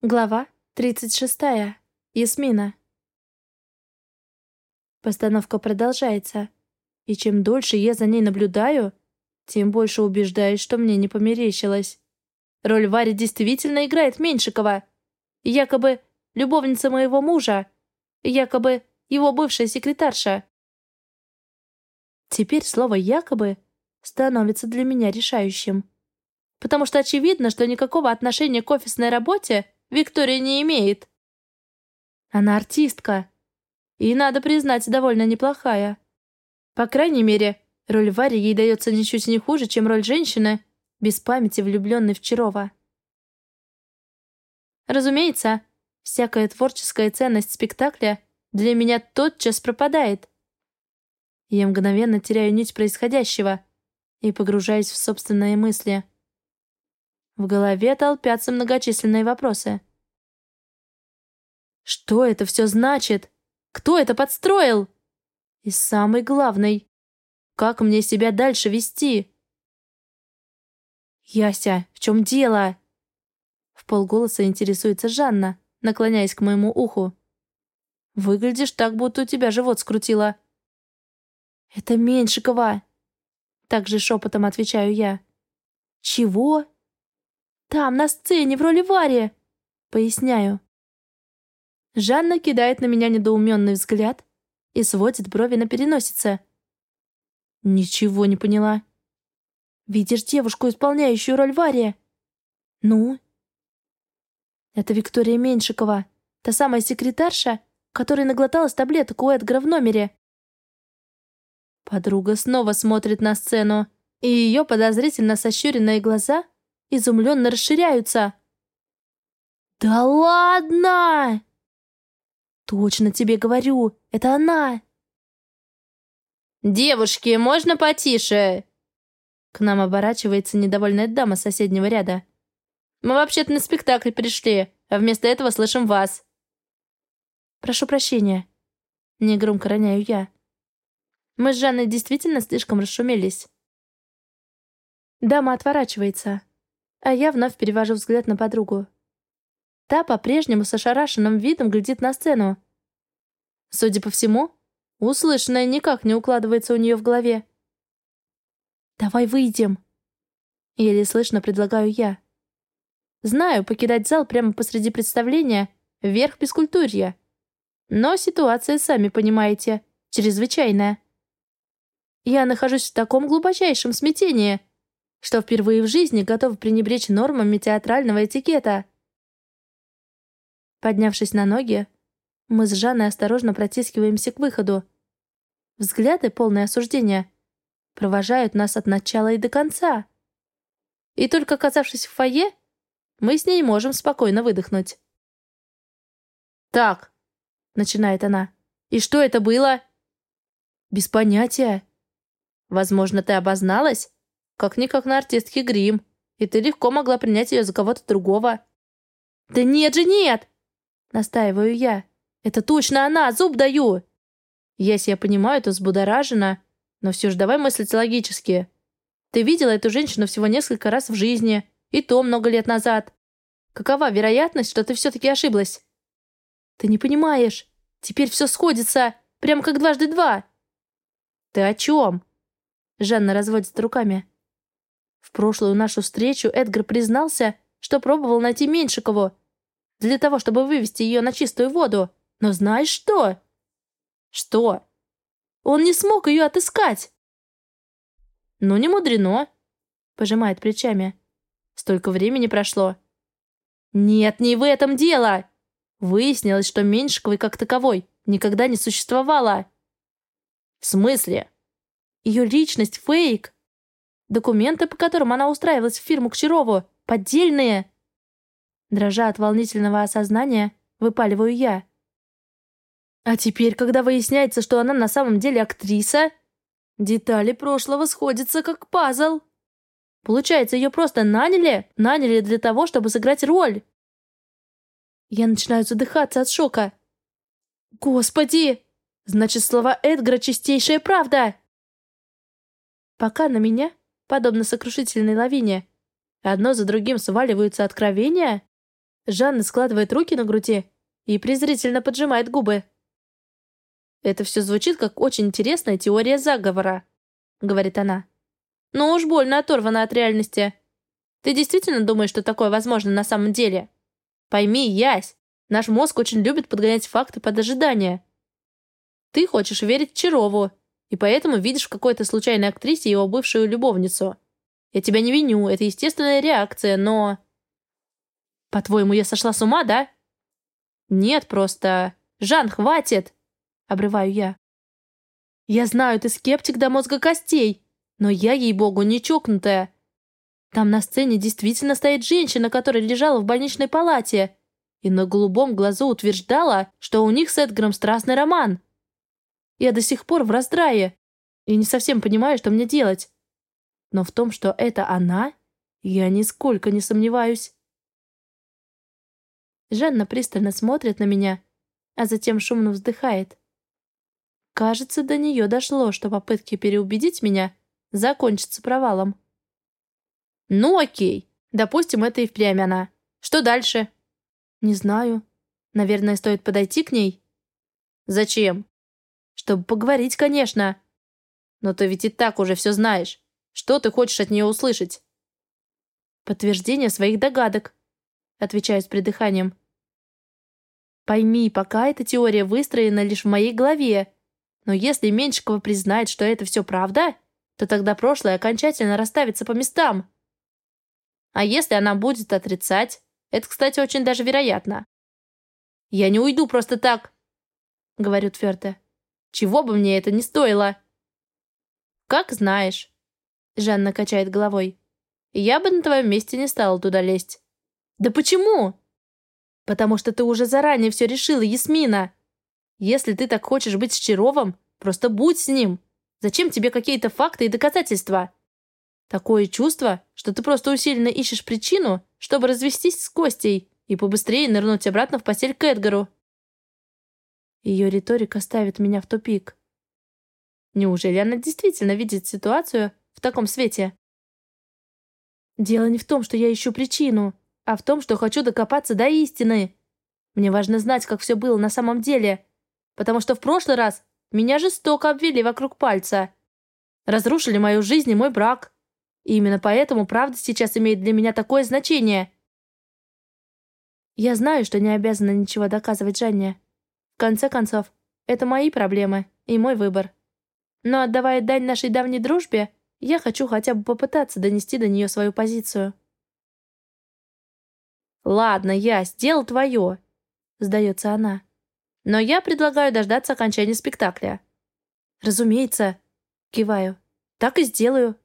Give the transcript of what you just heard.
Глава 36. Ясмина. Постановка продолжается, и чем дольше я за ней наблюдаю, тем больше убеждаюсь, что мне не померещилось. Роль Вари действительно играет Меньшикова. Якобы любовница моего мужа, якобы его бывшая секретарша. Теперь слово «якобы» становится для меня решающим. Потому что очевидно, что никакого отношения к офисной работе – Виктория не имеет. Она артистка. И, надо признать, довольно неплохая. По крайней мере, роль Вари ей дается ничуть не хуже, чем роль женщины, без памяти влюбленной в Чарова. Разумеется, всякая творческая ценность спектакля для меня тотчас пропадает. Я мгновенно теряю нить происходящего и погружаюсь в собственные мысли. В голове толпятся многочисленные вопросы. Что это все значит? Кто это подстроил? И самый главный, как мне себя дальше вести? «Яся, в чем дело?» В полголоса интересуется Жанна, наклоняясь к моему уху. «Выглядишь так, будто у тебя живот скрутило». «Это Меньшикова!» Также шепотом отвечаю я. «Чего?» Там, на сцене, в роли Вари!» Поясняю. Жанна кидает на меня недоуменный взгляд и сводит брови на переносице. «Ничего не поняла». «Видишь девушку, исполняющую роль Вария?» «Ну?» «Это Виктория Меньшикова, та самая секретарша, которая наглоталась таблеток у Эдгара в номере». Подруга снова смотрит на сцену, и ее подозрительно сощуренные глаза изумленно расширяются. «Да ладно!» «Точно тебе говорю, это она!» «Девушки, можно потише?» К нам оборачивается недовольная дама соседнего ряда. «Мы вообще-то на спектакль пришли, а вместо этого слышим вас». «Прошу прощения», — негромко роняю я. Мы с Жанной действительно слишком расшумелись. Дама отворачивается, а я вновь перевожу взгляд на подругу. Та по-прежнему с ошарашенным видом глядит на сцену. Судя по всему, услышанное никак не укладывается у нее в голове. «Давай выйдем», — еле слышно предлагаю я. Знаю, покидать зал прямо посреди представления — верх бескультурья. Но ситуация, сами понимаете, чрезвычайная. Я нахожусь в таком глубочайшем смятении — что впервые в жизни готов пренебречь нормами театрального этикета. Поднявшись на ноги, мы с Жанной осторожно протискиваемся к выходу. Взгляды, полные осуждения, провожают нас от начала и до конца. И только оказавшись в фойе, мы с ней можем спокойно выдохнуть. «Так», — начинает она, — «и что это было?» «Без понятия». «Возможно, ты обозналась?» Как-никак на артистке грим, и ты легко могла принять ее за кого-то другого». «Да нет же, нет!» Настаиваю я. «Это точно она, зуб даю!» Если я понимаю, то взбудоражена, но все же давай мыслить логически. Ты видела эту женщину всего несколько раз в жизни, и то много лет назад. Какова вероятность, что ты все-таки ошиблась? Ты не понимаешь. Теперь все сходится, прямо как дважды два. Ты о чем? Жанна разводит руками. В прошлую нашу встречу Эдгар признался, что пробовал найти Меньшикову для того, чтобы вывести ее на чистую воду. Но знаешь что? Что? Он не смог ее отыскать. Ну, не мудрено, пожимает плечами. Столько времени прошло. Нет, не в этом дело. Выяснилось, что Меньшиковой как таковой никогда не существовало. В смысле? Ее личность фейк. Документы, по которым она устраивалась в фирму к Чарову, поддельные!» Дрожа от волнительного осознания, выпаливаю я. А теперь, когда выясняется, что она на самом деле актриса, детали прошлого сходятся как пазл. Получается, ее просто наняли, наняли для того, чтобы сыграть роль. Я начинаю задыхаться от шока. Господи! Значит, слова Эдгара чистейшая правда. Пока на меня подобно сокрушительной лавине. Одно за другим сваливаются откровения? Жанна складывает руки на груди и презрительно поджимает губы. «Это все звучит как очень интересная теория заговора», — говорит она. «Но уж больно оторвана от реальности. Ты действительно думаешь, что такое возможно на самом деле? Пойми, Ясь, наш мозг очень любит подгонять факты под ожидания. Ты хочешь верить Чарову, и поэтому видишь в какой-то случайной актрисе его бывшую любовницу. Я тебя не виню, это естественная реакция, но... По-твоему, я сошла с ума, да? Нет, просто... Жан, хватит! Обрываю я. Я знаю, ты скептик до мозга костей, но я, ей-богу, не чокнутая. Там на сцене действительно стоит женщина, которая лежала в больничной палате, и на голубом глазу утверждала, что у них с Эдгаром страстный роман. Я до сих пор в раздрае и не совсем понимаю, что мне делать. Но в том, что это она, я нисколько не сомневаюсь. Жанна пристально смотрит на меня, а затем шумно вздыхает. Кажется, до нее дошло, что попытки переубедить меня закончатся провалом. «Ну окей, допустим, это и впрямь она. Что дальше?» «Не знаю. Наверное, стоит подойти к ней?» «Зачем?» Чтобы поговорить, конечно. Но ты ведь и так уже все знаешь. Что ты хочешь от нее услышать? Подтверждение своих догадок, отвечаю с придыханием. Пойми, пока эта теория выстроена лишь в моей голове. Но если Меньшикова признает, что это все правда, то тогда прошлое окончательно расставится по местам. А если она будет отрицать? Это, кстати, очень даже вероятно. «Я не уйду просто так», — говорю твердо. Чего бы мне это не стоило?» «Как знаешь», — Жанна качает головой. «Я бы на твоем месте не стала туда лезть». «Да почему?» «Потому что ты уже заранее все решила, Ясмина. Если ты так хочешь быть с Чаровым, просто будь с ним. Зачем тебе какие-то факты и доказательства?» Такое чувство, что ты просто усиленно ищешь причину, чтобы развестись с Костей и побыстрее нырнуть обратно в постель к Эдгару. Ее риторика ставит меня в тупик. Неужели она действительно видит ситуацию в таком свете? Дело не в том, что я ищу причину, а в том, что хочу докопаться до истины. Мне важно знать, как все было на самом деле, потому что в прошлый раз меня жестоко обвели вокруг пальца. Разрушили мою жизнь и мой брак. И именно поэтому правда сейчас имеет для меня такое значение. Я знаю, что не обязана ничего доказывать Жанне. Конце концов, это мои проблемы и мой выбор. Но отдавая дань нашей давней дружбе, я хочу хотя бы попытаться донести до нее свою позицию. «Ладно, я сделал твое», — сдается она. «Но я предлагаю дождаться окончания спектакля». «Разумеется», — киваю. «Так и сделаю».